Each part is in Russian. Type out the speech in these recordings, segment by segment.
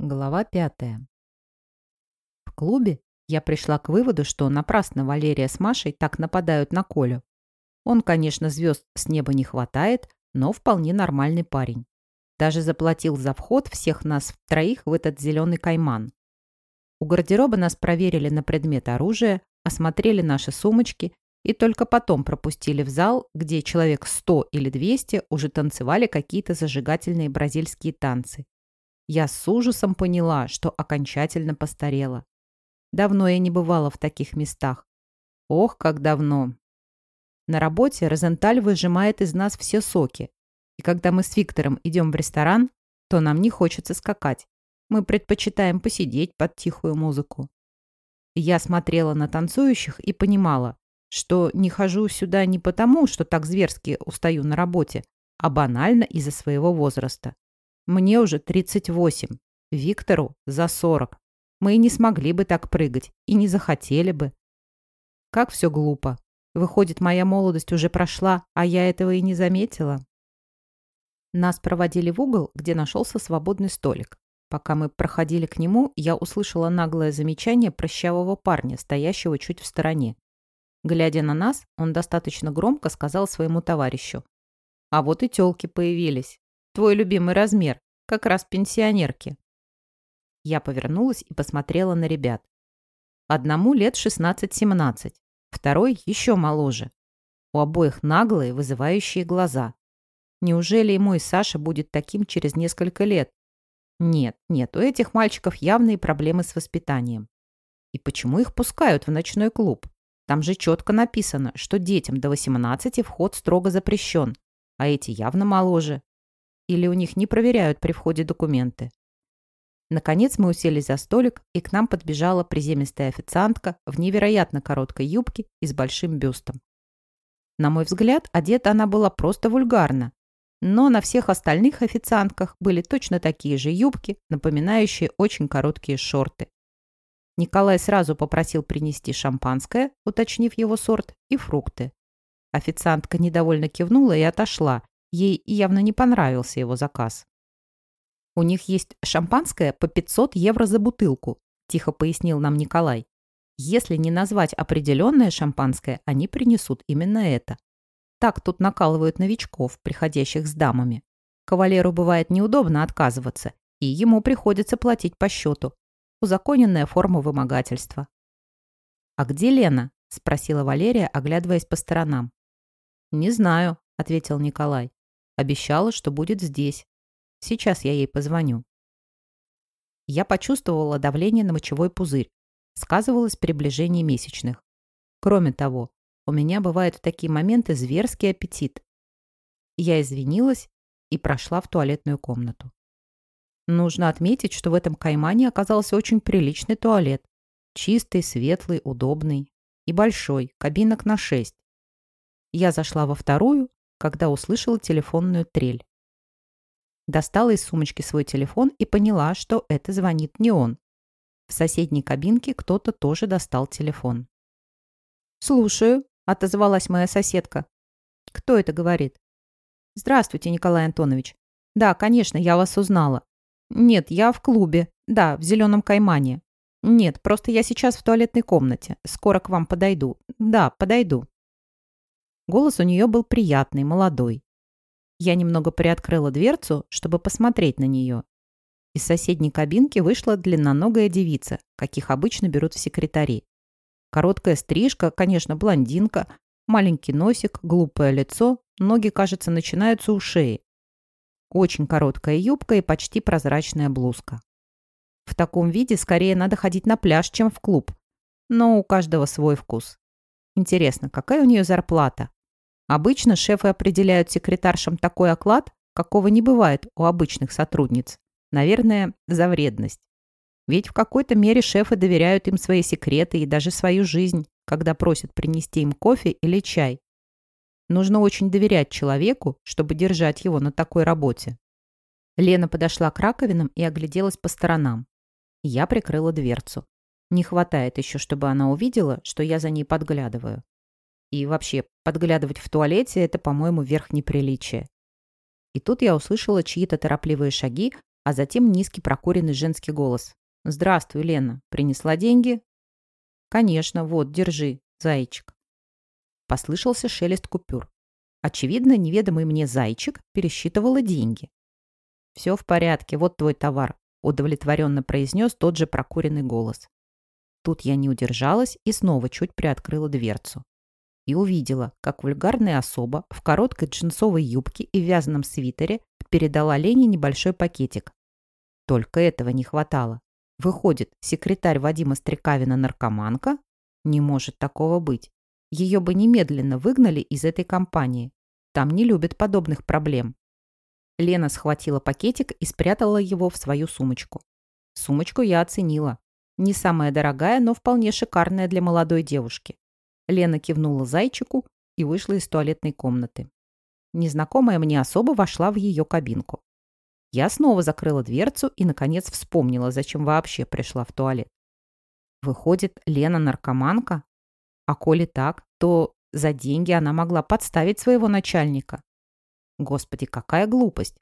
Глава пятая. В клубе я пришла к выводу, что напрасно Валерия с Машей так нападают на Колю. Он, конечно, звезд с неба не хватает, но вполне нормальный парень. Даже заплатил за вход всех нас троих в этот зеленый кайман. У гардероба нас проверили на предмет оружия, осмотрели наши сумочки и только потом пропустили в зал, где человек 100 или 200 уже танцевали какие-то зажигательные бразильские танцы. Я с ужасом поняла, что окончательно постарела. Давно я не бывала в таких местах. Ох, как давно. На работе Розенталь выжимает из нас все соки. И когда мы с Виктором идем в ресторан, то нам не хочется скакать. Мы предпочитаем посидеть под тихую музыку. Я смотрела на танцующих и понимала, что не хожу сюда не потому, что так зверски устаю на работе, а банально из-за своего возраста. Мне уже 38, Виктору за 40. Мы и не смогли бы так прыгать, и не захотели бы. Как все глупо. Выходит, моя молодость уже прошла, а я этого и не заметила. Нас проводили в угол, где нашелся свободный столик. Пока мы проходили к нему, я услышала наглое замечание прыщавого парня, стоящего чуть в стороне. Глядя на нас, он достаточно громко сказал своему товарищу. «А вот и тёлки появились. Твой любимый размер, как раз пенсионерки». Я повернулась и посмотрела на ребят. Одному лет 16-17, второй еще моложе. У обоих наглые, вызывающие глаза. Неужели и мой Саша будет таким через несколько лет? Нет, нет, у этих мальчиков явные проблемы с воспитанием. И почему их пускают в ночной клуб? Там же четко написано, что детям до 18 вход строго запрещен, а эти явно моложе. Или у них не проверяют при входе документы. Наконец мы уселись за столик, и к нам подбежала приземистая официантка в невероятно короткой юбке и с большим бюстом. На мой взгляд, одета она была просто вульгарно, но на всех остальных официантках были точно такие же юбки, напоминающие очень короткие шорты. Николай сразу попросил принести шампанское, уточнив его сорт, и фрукты. Официантка недовольно кивнула и отошла. Ей явно не понравился его заказ. «У них есть шампанское по 500 евро за бутылку», тихо пояснил нам Николай. «Если не назвать определенное шампанское, они принесут именно это. Так тут накалывают новичков, приходящих с дамами. Кавалеру бывает неудобно отказываться, и ему приходится платить по счету, узаконенная форма вымогательства. «А где Лена?» – спросила Валерия, оглядываясь по сторонам. «Не знаю», – ответил Николай. «Обещала, что будет здесь. Сейчас я ей позвоню». Я почувствовала давление на мочевой пузырь. Сказывалось приближение месячных. Кроме того, у меня бывает в такие моменты зверский аппетит. Я извинилась и прошла в туалетную комнату. Нужно отметить, что в этом каймане оказался очень приличный туалет. Чистый, светлый, удобный. И большой, кабинок на шесть. Я зашла во вторую, когда услышала телефонную трель. Достала из сумочки свой телефон и поняла, что это звонит не он. В соседней кабинке кто-то тоже достал телефон. «Слушаю», — отозвалась моя соседка. «Кто это говорит?» «Здравствуйте, Николай Антонович. Да, конечно, я вас узнала. «Нет, я в клубе. Да, в зеленом каймане. Нет, просто я сейчас в туалетной комнате. Скоро к вам подойду. Да, подойду». Голос у нее был приятный, молодой. Я немного приоткрыла дверцу, чтобы посмотреть на нее. Из соседней кабинки вышла длинноногая девица, каких обычно берут в секретари. Короткая стрижка, конечно, блондинка, маленький носик, глупое лицо, ноги, кажется, начинаются у шеи. Очень короткая юбка и почти прозрачная блузка. В таком виде скорее надо ходить на пляж, чем в клуб. Но у каждого свой вкус. Интересно, какая у нее зарплата? Обычно шефы определяют секретаршам такой оклад, какого не бывает у обычных сотрудниц. Наверное, за вредность. Ведь в какой-то мере шефы доверяют им свои секреты и даже свою жизнь, когда просят принести им кофе или чай. Нужно очень доверять человеку, чтобы держать его на такой работе. Лена подошла к раковинам и огляделась по сторонам. Я прикрыла дверцу. Не хватает еще, чтобы она увидела, что я за ней подглядываю. И вообще, подглядывать в туалете – это, по-моему, верх неприличия. И тут я услышала чьи-то торопливые шаги, а затем низкий прокуренный женский голос. «Здравствуй, Лена. Принесла деньги?» «Конечно, вот, держи, зайчик». Послышался шелест купюр. Очевидно, неведомый мне зайчик пересчитывала деньги. «Все в порядке, вот твой товар», — удовлетворенно произнес тот же прокуренный голос. Тут я не удержалась и снова чуть приоткрыла дверцу. И увидела, как вульгарная особа в короткой джинсовой юбке и вязаном свитере передала Лене небольшой пакетик. Только этого не хватало. Выходит, секретарь Вадима Стрекавина наркоманка? Не может такого быть. Ее бы немедленно выгнали из этой компании. Там не любят подобных проблем. Лена схватила пакетик и спрятала его в свою сумочку. Сумочку я оценила. Не самая дорогая, но вполне шикарная для молодой девушки. Лена кивнула зайчику и вышла из туалетной комнаты. Незнакомая мне особо вошла в ее кабинку. Я снова закрыла дверцу и, наконец, вспомнила, зачем вообще пришла в туалет. Выходит, Лена наркоманка? А коли так, то за деньги она могла подставить своего начальника. Господи, какая глупость.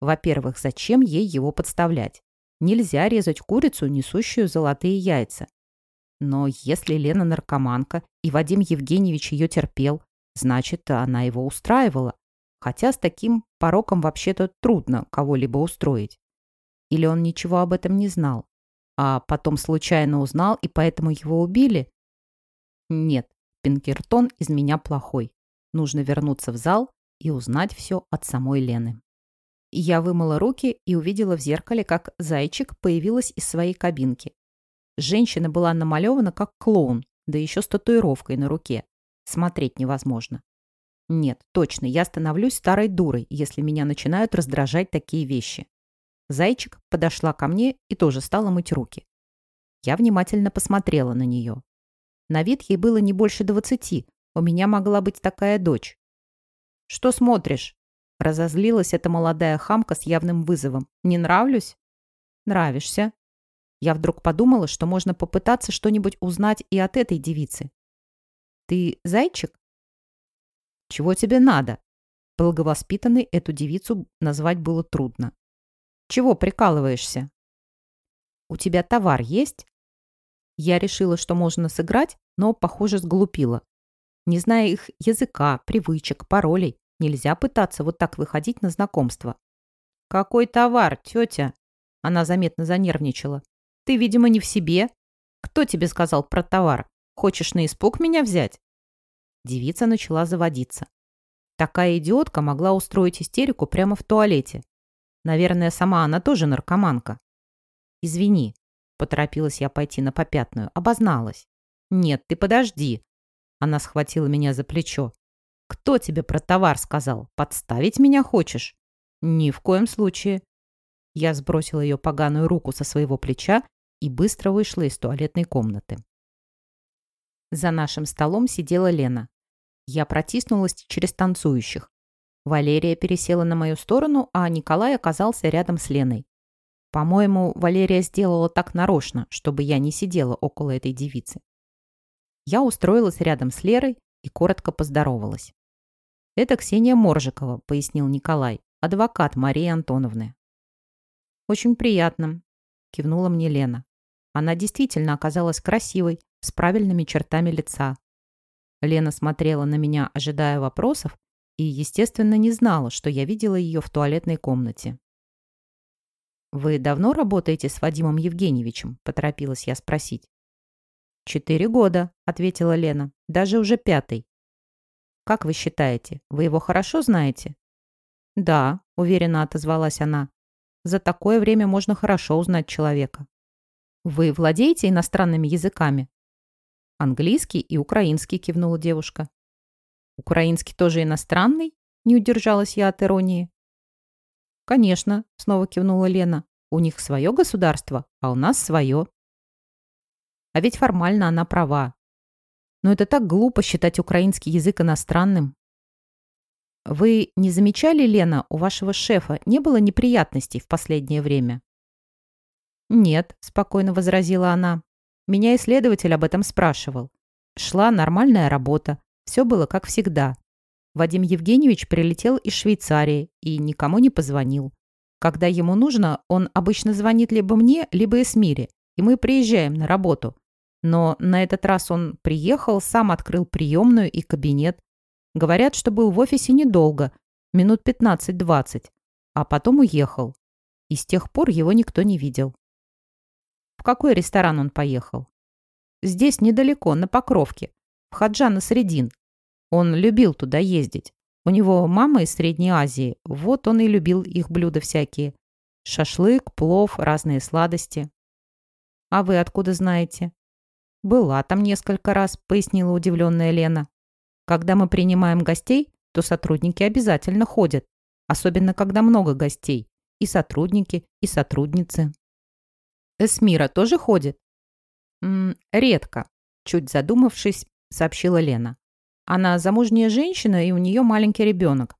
Во-первых, зачем ей его подставлять? Нельзя резать курицу, несущую золотые яйца. Но если Лена наркоманка, и Вадим Евгеньевич ее терпел, значит, она его устраивала. Хотя с таким пороком вообще-то трудно кого-либо устроить. Или он ничего об этом не знал, а потом случайно узнал, и поэтому его убили? Нет, Пинкертон из меня плохой. Нужно вернуться в зал и узнать все от самой Лены. Я вымыла руки и увидела в зеркале, как зайчик появилась из своей кабинки. Женщина была намалевана как клоун, да еще с татуировкой на руке. Смотреть невозможно. Нет, точно, я становлюсь старой дурой, если меня начинают раздражать такие вещи. Зайчик подошла ко мне и тоже стала мыть руки. Я внимательно посмотрела на нее. На вид ей было не больше двадцати. У меня могла быть такая дочь. «Что смотришь?» Разозлилась эта молодая хамка с явным вызовом. «Не нравлюсь?» «Нравишься». Я вдруг подумала, что можно попытаться что-нибудь узнать и от этой девицы. «Ты зайчик?» «Чего тебе надо?» Благовоспитанной эту девицу назвать было трудно. «Чего прикалываешься?» «У тебя товар есть?» Я решила, что можно сыграть, но, похоже, сглупила. Не зная их языка, привычек, паролей, нельзя пытаться вот так выходить на знакомство. «Какой товар, тетя?» Она заметно занервничала. «Ты, видимо, не в себе. Кто тебе сказал про товар? Хочешь на испуг меня взять?» Девица начала заводиться. Такая идиотка могла устроить истерику прямо в туалете. Наверное, сама она тоже наркоманка. «Извини», — поторопилась я пойти на попятную, обозналась. «Нет, ты подожди». Она схватила меня за плечо. «Кто тебе про товар сказал? Подставить меня хочешь?» «Ни в коем случае». Я сбросила ее поганую руку со своего плеча и быстро вышла из туалетной комнаты. За нашим столом сидела Лена. Я протиснулась через танцующих. Валерия пересела на мою сторону, а Николай оказался рядом с Леной. По-моему, Валерия сделала так нарочно, чтобы я не сидела около этой девицы. Я устроилась рядом с Лерой и коротко поздоровалась. «Это Ксения Моржикова», — пояснил Николай, адвокат Марии Антоновны. «Очень приятно», — кивнула мне Лена. Она действительно оказалась красивой, с правильными чертами лица, Лена смотрела на меня, ожидая вопросов, и, естественно, не знала, что я видела ее в туалетной комнате. «Вы давно работаете с Вадимом Евгеньевичем?» – поторопилась я спросить. «Четыре года», – ответила Лена. «Даже уже пятый». «Как вы считаете, вы его хорошо знаете?» «Да», – уверенно отозвалась она. «За такое время можно хорошо узнать человека». «Вы владеете иностранными языками?» «Английский и украинский», — кивнула девушка. «Украинский тоже иностранный?» — не удержалась я от иронии. «Конечно», — снова кивнула Лена. «У них свое государство, а у нас свое». А ведь формально она права. Но это так глупо считать украинский язык иностранным. Вы не замечали, Лена, у вашего шефа не было неприятностей в последнее время? Нет, спокойно возразила она. Меня исследователь об этом спрашивал. Шла нормальная работа. Все было как всегда. Вадим Евгеньевич прилетел из Швейцарии и никому не позвонил. Когда ему нужно, он обычно звонит либо мне, либо Эсмире, и мы приезжаем на работу. Но на этот раз он приехал, сам открыл приемную и кабинет. Говорят, что был в офисе недолго, минут 15-20, а потом уехал. И с тех пор его никто не видел. Какой ресторан он поехал? Здесь недалеко, на Покровке, в Хаджана Средин. Он любил туда ездить. У него мама из Средней Азии, вот он и любил их блюда всякие. Шашлык, плов, разные сладости. А вы откуда знаете? Была там несколько раз, пояснила удивленная Лена. Когда мы принимаем гостей, то сотрудники обязательно ходят, особенно когда много гостей. И сотрудники, и сотрудницы. Эсмира тоже ходит? М -м, редко, чуть задумавшись, сообщила Лена. Она замужняя женщина, и у нее маленький ребенок.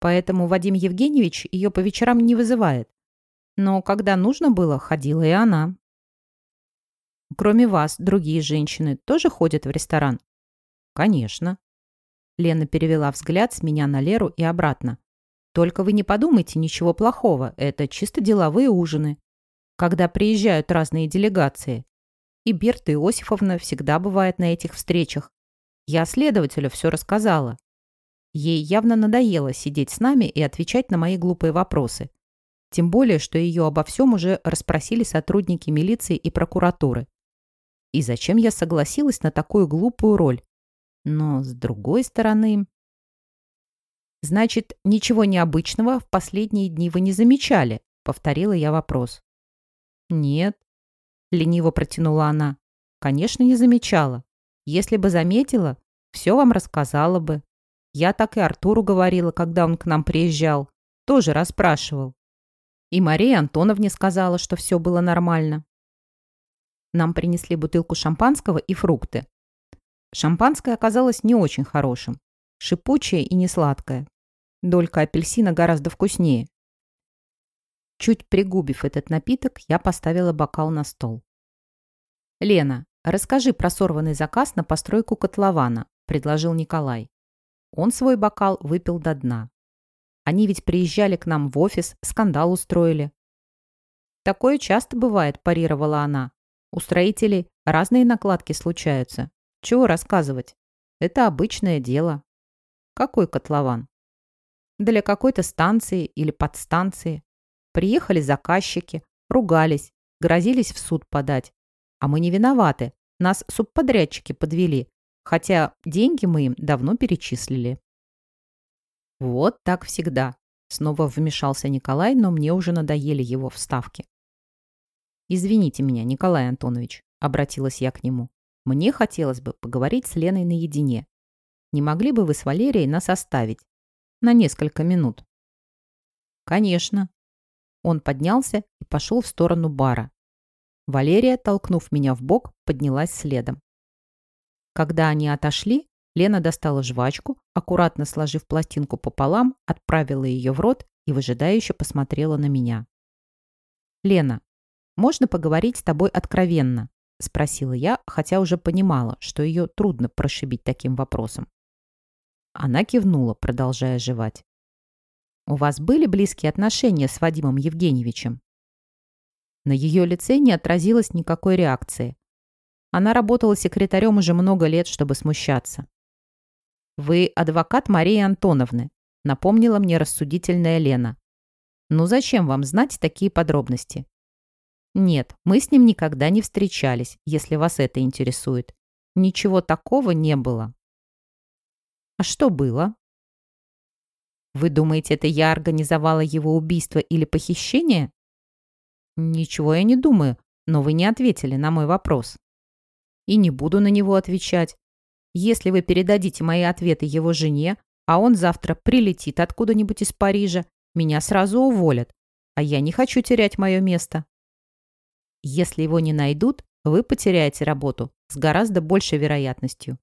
Поэтому Вадим Евгеньевич ее по вечерам не вызывает. Но когда нужно было, ходила и она. Кроме вас, другие женщины тоже ходят в ресторан? Конечно. Лена перевела взгляд с меня на Леру и обратно. Только вы не подумайте ничего плохого, это чисто деловые ужины. Когда приезжают разные делегации. И Берта Иосифовна всегда бывает на этих встречах. Я следователю все рассказала. Ей явно надоело сидеть с нами и отвечать на мои глупые вопросы. Тем более, что ее обо всем уже расспросили сотрудники милиции и прокуратуры. И зачем я согласилась на такую глупую роль? Но, с другой стороны... «Значит, ничего необычного в последние дни вы не замечали?» — повторила я вопрос. «Нет», — лениво протянула она. «Конечно, не замечала. Если бы заметила, все вам рассказала бы. Я так и Артуру говорила, когда он к нам приезжал. Тоже расспрашивал. И Мария Антоновне сказала, что все было нормально. Нам принесли бутылку шампанского и фрукты. Шампанское оказалось не очень хорошим. Шипучее и несладкое. Долька апельсина гораздо вкуснее. Чуть пригубив этот напиток, я поставила бокал на стол. «Лена, «Расскажи про сорванный заказ на постройку котлована», – предложил Николай. Он свой бокал выпил до дна. Они ведь приезжали к нам в офис, скандал устроили. «Такое часто бывает», – парировала она. «У строителей разные накладки случаются. Чего рассказывать? Это обычное дело». «Какой котлован?» «Для какой-то станции или подстанции. Приехали заказчики, ругались, грозились в суд подать. А мы не виноваты. Нас субподрядчики подвели, хотя деньги мы им давно перечислили. Вот так всегда. Снова вмешался Николай, но мне уже надоели его вставки. «Извините меня, Николай Антонович», — обратилась я к нему. «Мне хотелось бы поговорить с Леной наедине. Не могли бы вы с Валерией нас оставить? На несколько минут?» «Конечно». Он поднялся и пошел в сторону бара. Валерия, толкнув меня в бок, поднялась следом. Когда они отошли, Лена достала жвачку, аккуратно сложив пластинку пополам, отправила ее в рот и выжидающе посмотрела на меня. «Лена, можно поговорить с тобой откровенно?» – спросила я, хотя уже понимала, что ее трудно прошибить таким вопросом. Она кивнула, продолжая жевать. «У вас были близкие отношения с Вадимом Евгеньевичем?» На ее лице не отразилось никакой реакции. Она работала секретарем уже много лет, чтобы смущаться. «Вы адвокат Марии Антоновны», — напомнила мне рассудительная Лена. «Ну зачем вам знать такие подробности?» «Нет, мы с ним никогда не встречались, если вас это интересует. Ничего такого не было». «А что было?» «Вы думаете, это я организовала его убийство или похищение?» «Ничего я не думаю, но вы не ответили на мой вопрос». «И не буду на него отвечать. Если вы передадите мои ответы его жене, а он завтра прилетит откуда-нибудь из Парижа, меня сразу уволят, а я не хочу терять мое место». «Если его не найдут, вы потеряете работу с гораздо большей вероятностью».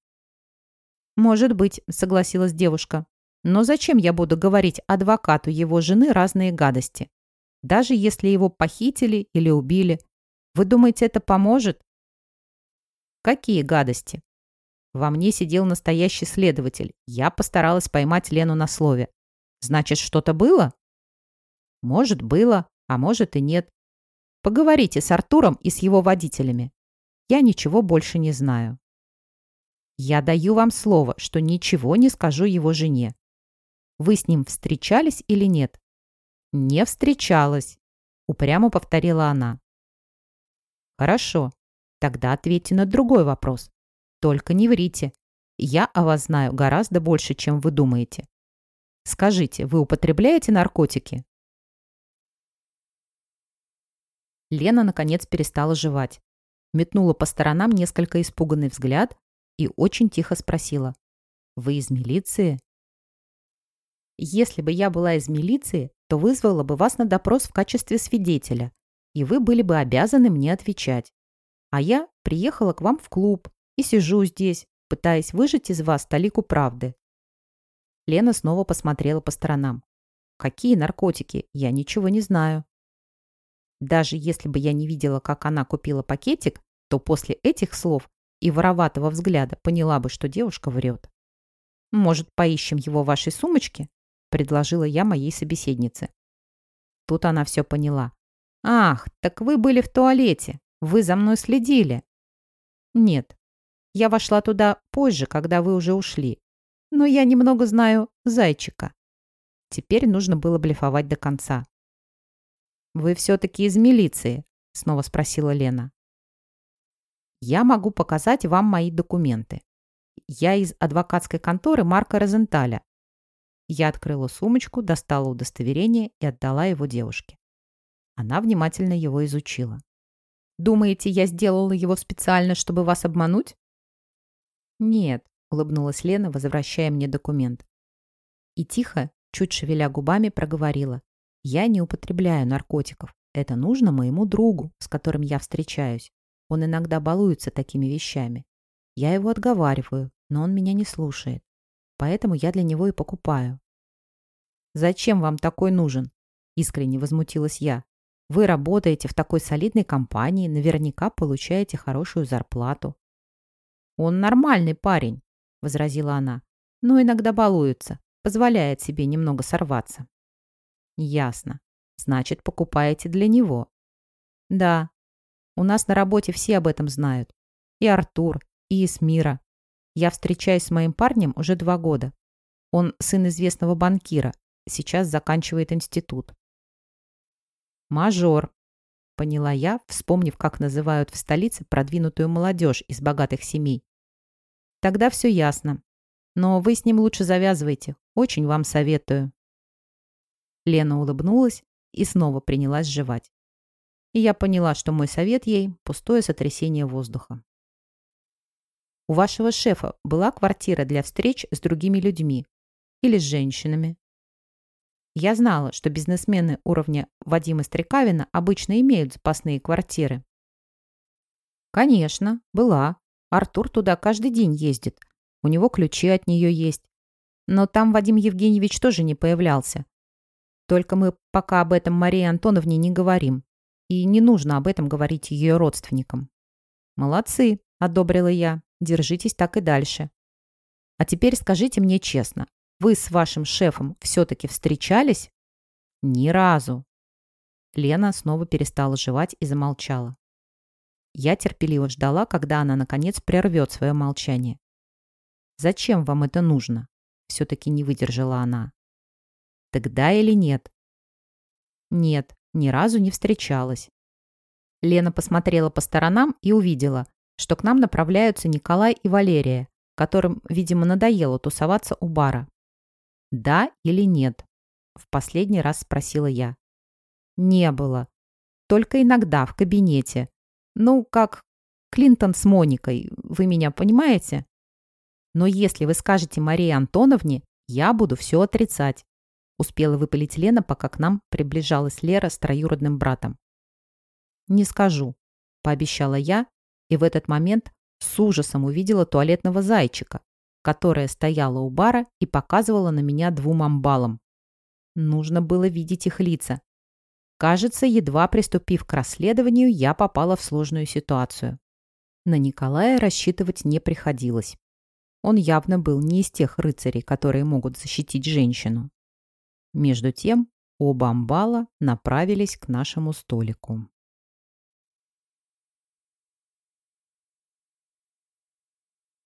«Может быть», — согласилась девушка. «Но зачем я буду говорить адвокату его жены разные гадости? даже если его похитили или убили. Вы думаете, это поможет? Какие гадости? Во мне сидел настоящий следователь. Я постаралась поймать Лену на слове. Значит, что-то было? Может, было, а может и нет. Поговорите с Артуром и с его водителями. Я ничего больше не знаю. Я даю вам слово, что ничего не скажу его жене. Вы с ним встречались или нет? Не встречалась, упрямо повторила она. Хорошо, тогда ответьте на другой вопрос. Только не врите. Я о вас знаю гораздо больше, чем вы думаете. Скажите, вы употребляете наркотики? Лена, наконец, перестала жевать. Метнула по сторонам несколько испуганный взгляд и очень тихо спросила. «Вы из милиции?» «Если бы я была из милиции, то вызвала бы вас на допрос в качестве свидетеля, и вы были бы обязаны мне отвечать. А я приехала к вам в клуб и сижу здесь, пытаясь выжать из вас талику правды». Лена снова посмотрела по сторонам. «Какие наркотики? Я ничего не знаю». Даже если бы я не видела, как она купила пакетик, то после этих слов и вороватого взгляда поняла бы, что девушка врет. «Может, поищем его в вашей сумочке?» – предложила я моей собеседнице. Тут она все поняла. «Ах, так вы были в туалете. Вы за мной следили». «Нет, я вошла туда позже, когда вы уже ушли. Но я немного знаю зайчика». Теперь нужно было блефовать до конца. «Вы все-таки из милиции?» – снова спросила Лена. «Я могу показать вам мои документы. Я из адвокатской конторы Марка Розенталя». Я открыла сумочку, достала удостоверение и отдала его девушке. Она внимательно его изучила. «Думаете, я сделала его специально, чтобы вас обмануть?» «Нет», — улыбнулась Лена, возвращая мне документ. И тихо, чуть шевеля губами, проговорила. Я не употребляю наркотиков. Это нужно моему другу, с которым я встречаюсь. Он иногда балуется такими вещами. Я его отговариваю, но он меня не слушает. Поэтому я для него и покупаю. «Зачем вам такой нужен?» Искренне возмутилась я. «Вы работаете в такой солидной компании, наверняка получаете хорошую зарплату». «Он нормальный парень», — возразила она, «но иногда балуется, позволяет себе немного сорваться». Ясно. Значит, покупаете для него. Да. У нас на работе все об этом знают. И Артур, и Эсмира. Я встречаюсь с моим парнем уже два года. Он сын известного банкира. Сейчас заканчивает институт. Мажор. Поняла я, вспомнив, как называют в столице продвинутую молодежь из богатых семей. Тогда все ясно. Но вы с ним лучше завязывайте. Очень вам советую. Лена улыбнулась и снова принялась жевать. И я поняла, что мой совет ей – пустое сотрясение воздуха. У вашего шефа была квартира для встреч с другими людьми или с женщинами? Я знала, что бизнесмены уровня Вадима Стрекавина обычно имеют запасные квартиры. Конечно, была. Артур туда каждый день ездит. У него ключи от нее есть. Но там Вадим Евгеньевич тоже не появлялся. Только мы пока об этом Марии Антоновне не говорим. И не нужно об этом говорить ее родственникам. Молодцы, одобрила я. Держитесь так и дальше. А теперь скажите мне честно, вы с вашим шефом все-таки встречались? Ни разу. Лена снова перестала жевать и замолчала. Я терпеливо ждала, когда она, наконец, прервет свое молчание. «Зачем вам это нужно?» Все-таки не выдержала она. Тогда или нет? Нет, ни разу не встречалась. Лена посмотрела по сторонам и увидела, что к нам направляются Николай и Валерия, которым, видимо, надоело тусоваться у бара. «Да или нет?» – в последний раз спросила я. «Не было. Только иногда в кабинете. Ну, как Клинтон с Моникой, вы меня понимаете? Но если вы скажете Марии Антоновне, я буду все отрицать. Успела выпалить Лена, пока к нам приближалась Лера с троюродным братом. «Не скажу», – пообещала я, и в этот момент с ужасом увидела туалетного зайчика, которая стояла у бара и показывала на меня двум амбалам. Нужно было видеть их лица. Кажется, едва приступив к расследованию, я попала в сложную ситуацию. На Николая рассчитывать не приходилось. Он явно был не из тех рыцарей, которые могут защитить женщину. Между тем, оба амбала направились к нашему столику.